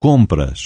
compras.